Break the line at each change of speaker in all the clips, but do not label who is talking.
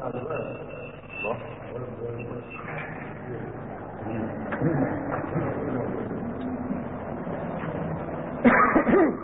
Thank you.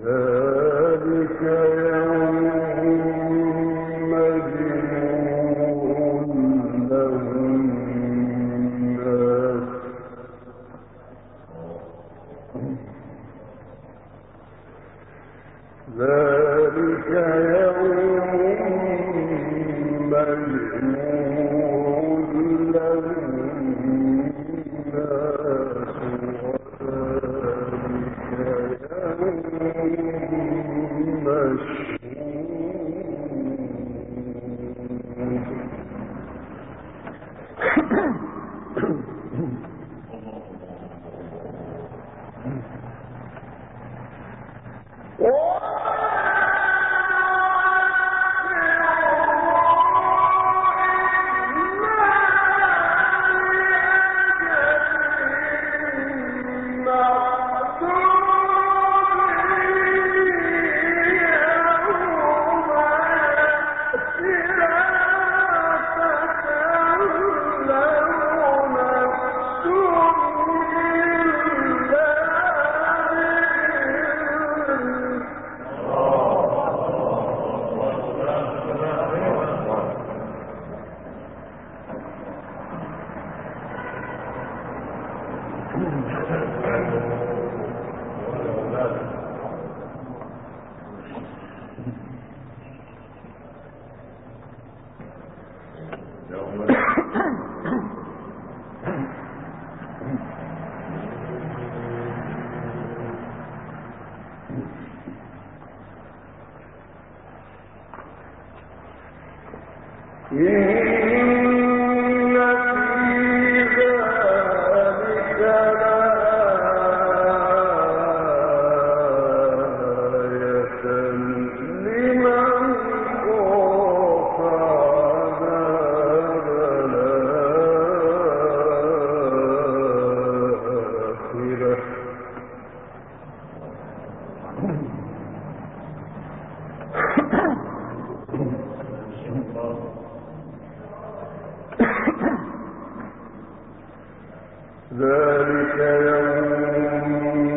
Uh,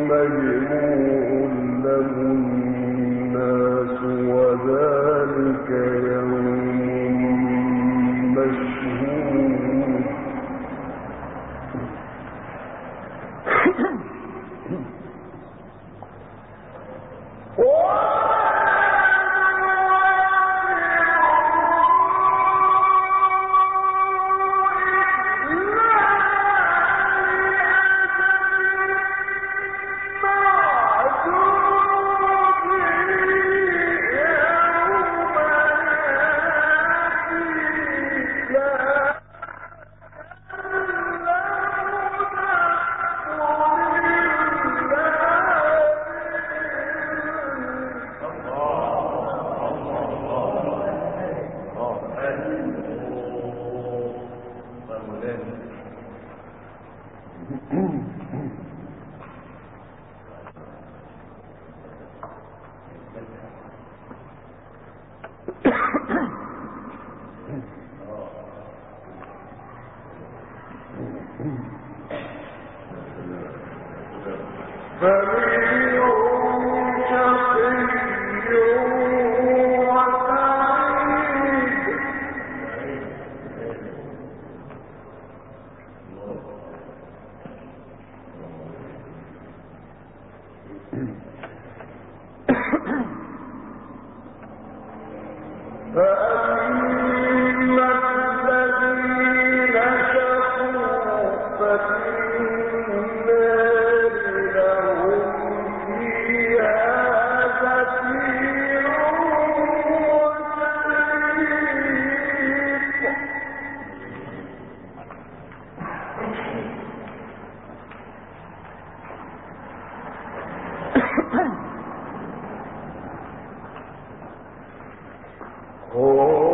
لمجنون
Evet.
Who.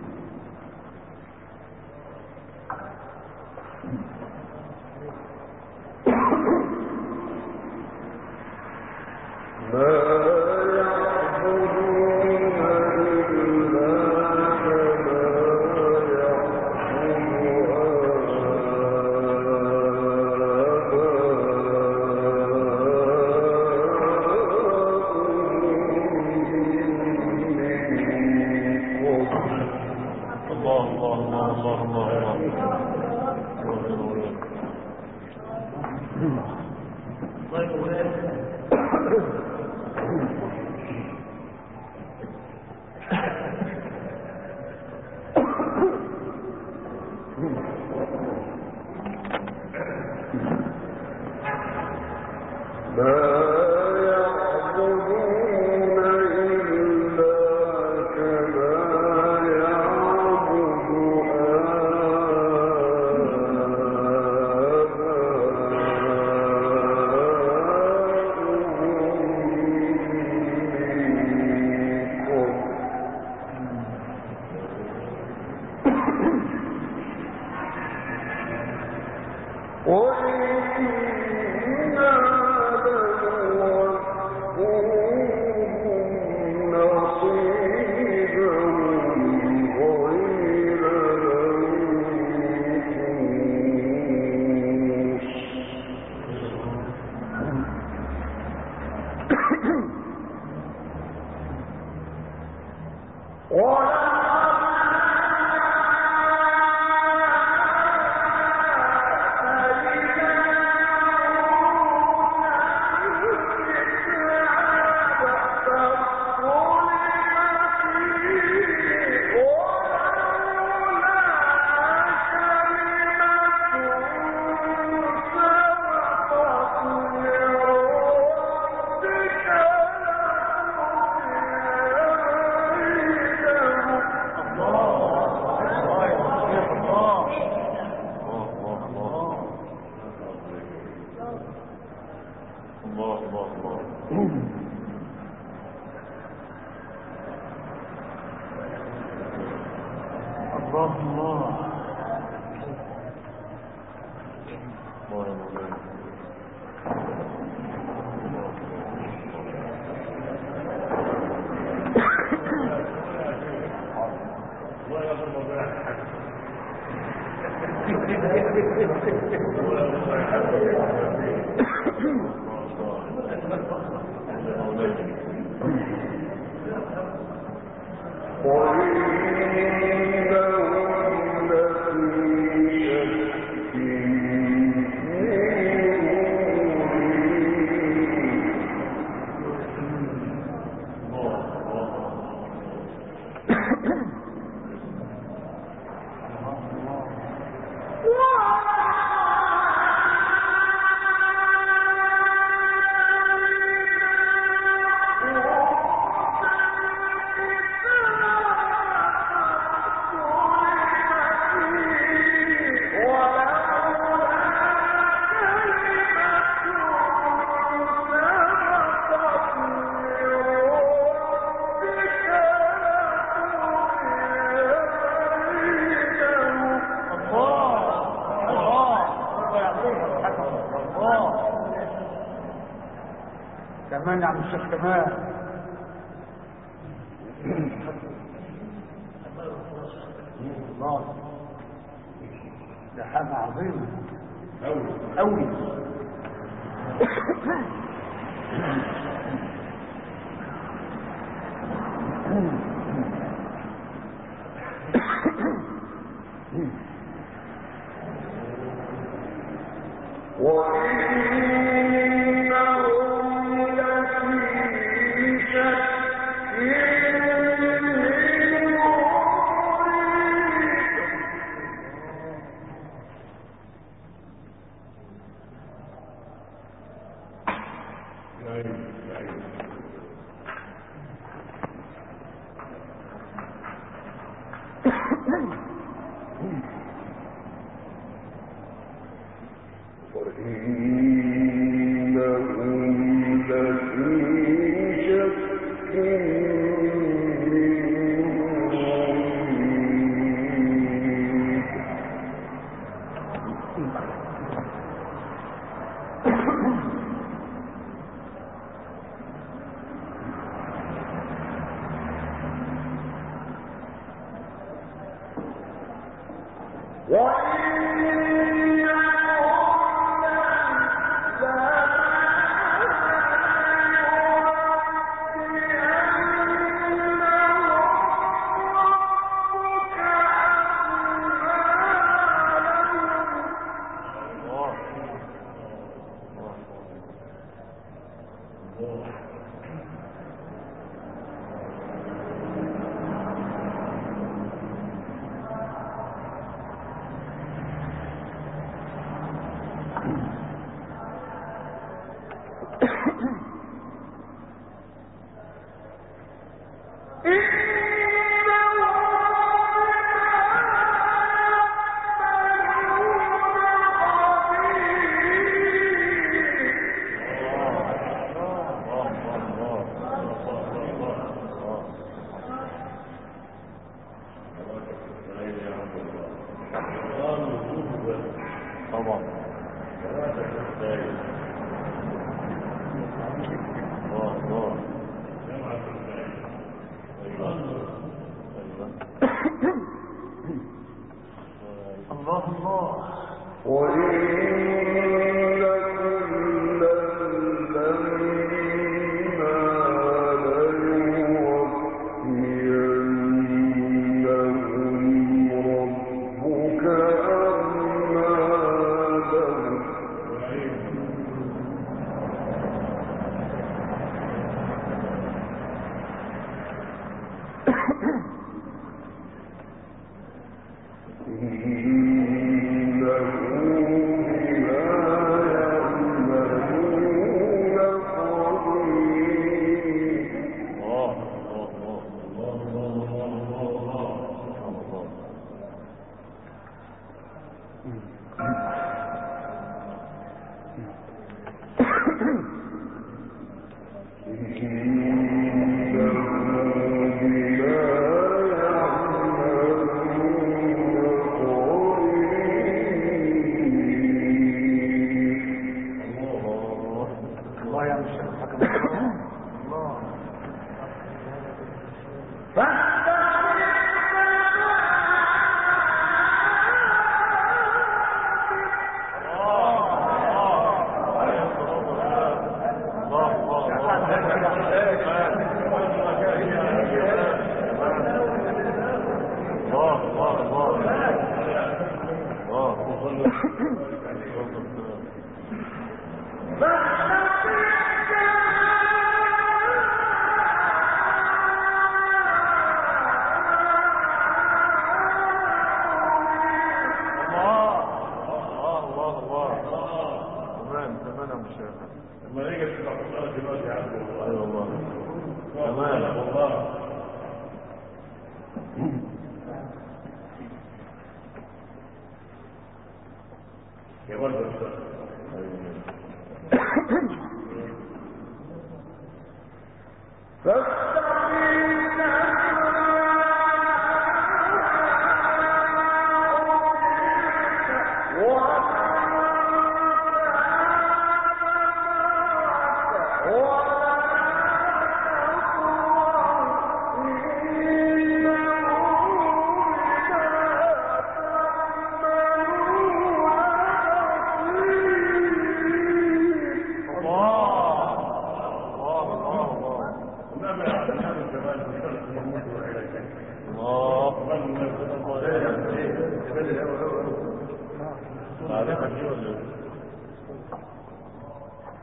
Amen.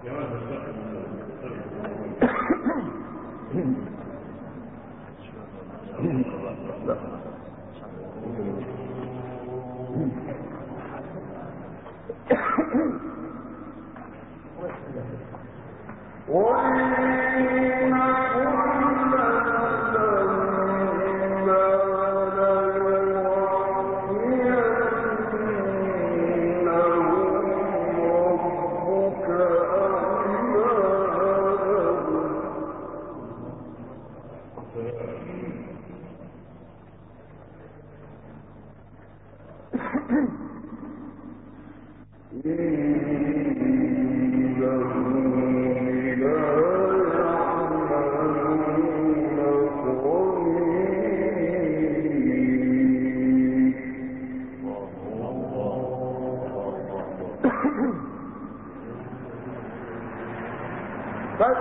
جمال الخلق
بس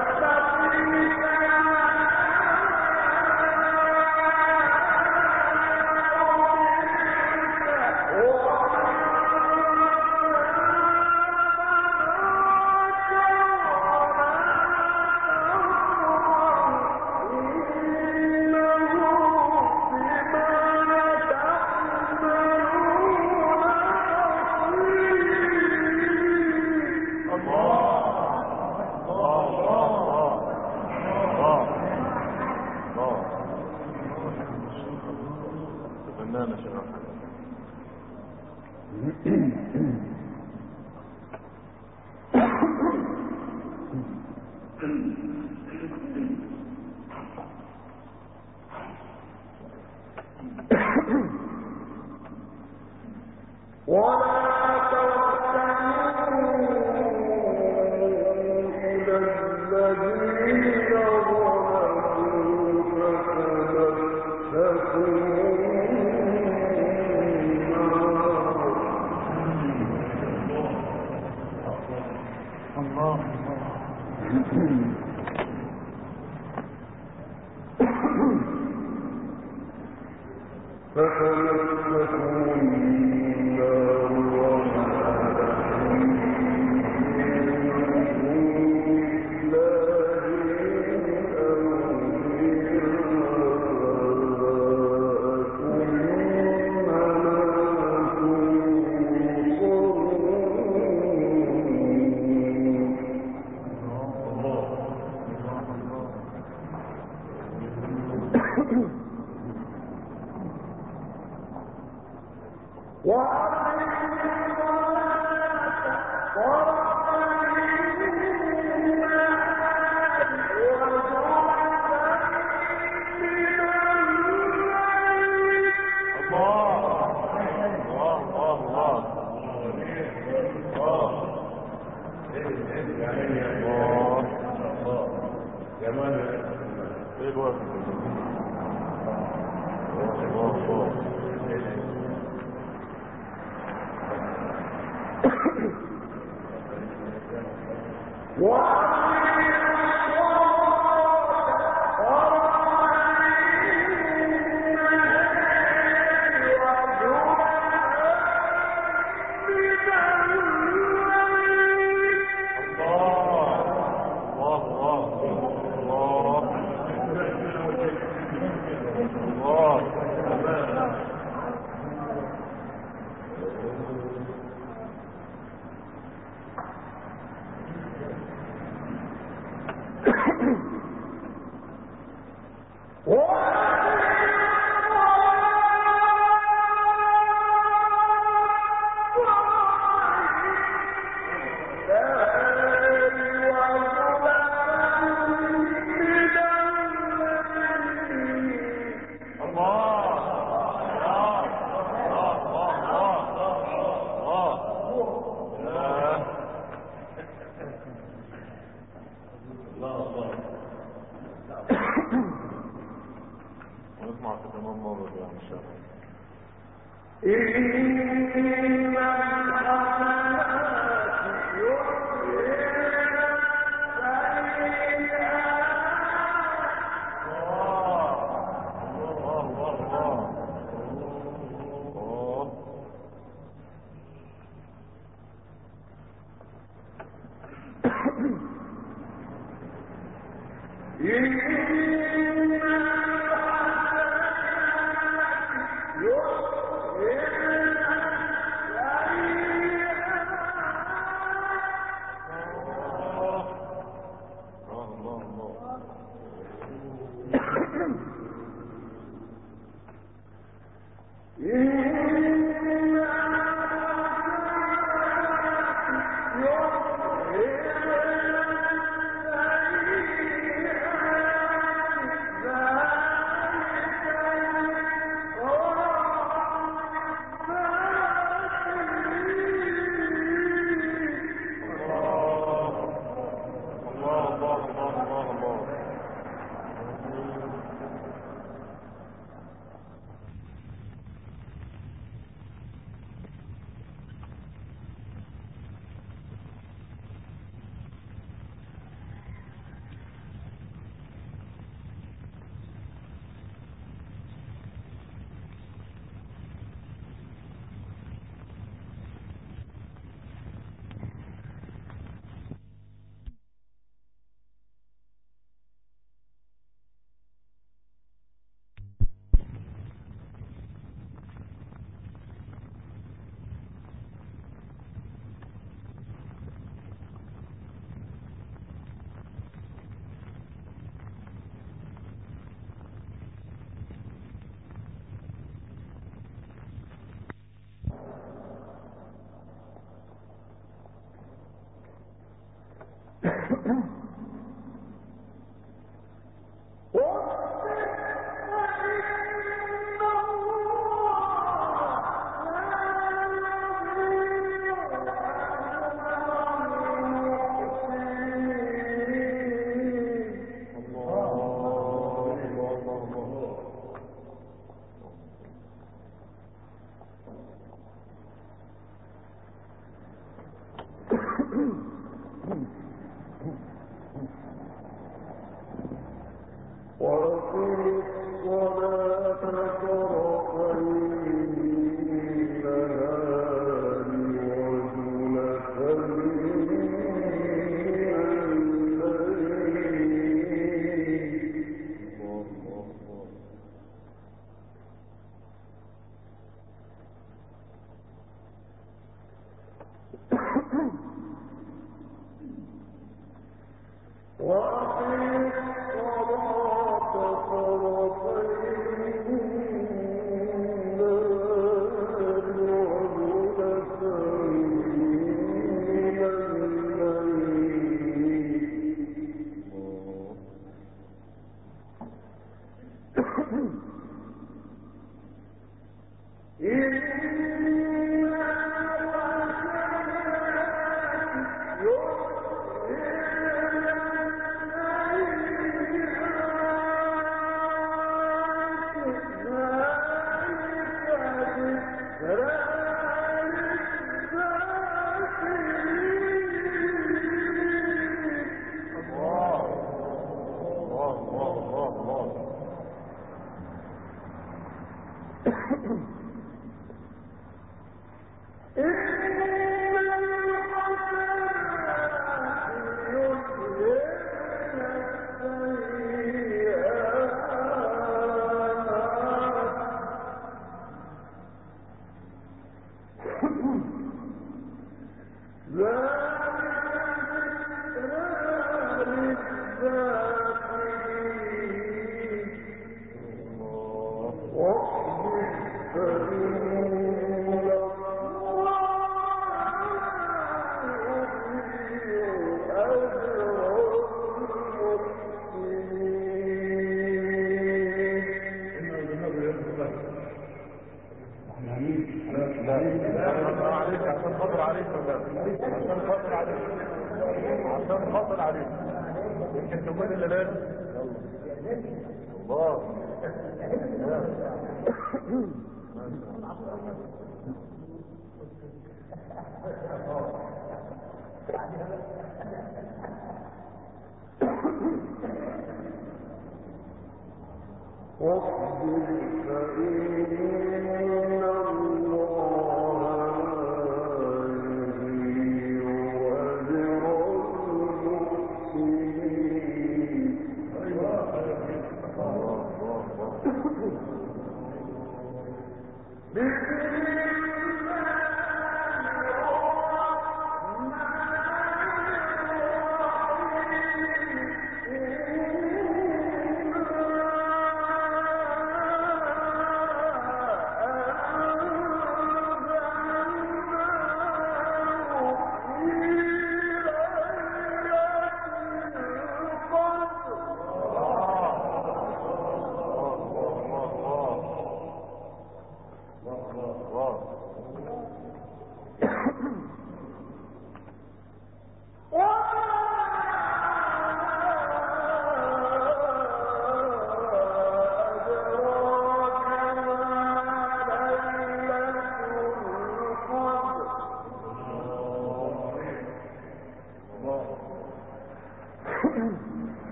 Wow!
No.
وَقَالَ رَبِّ إِنَّ Yeah!
يمكن تكون اللي لازم الله
واصبر فإن الله This is